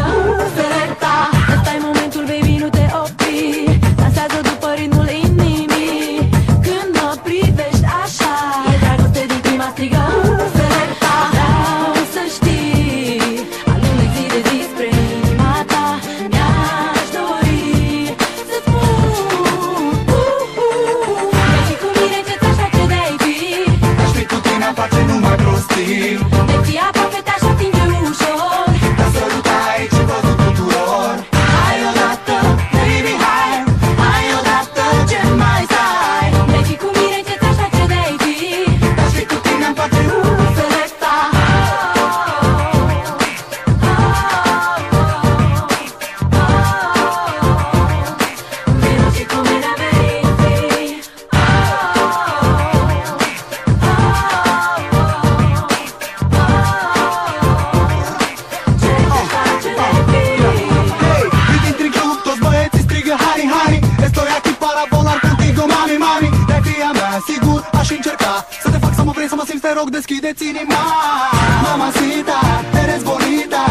Oh. deschideți inima. Mamacita, eres bonita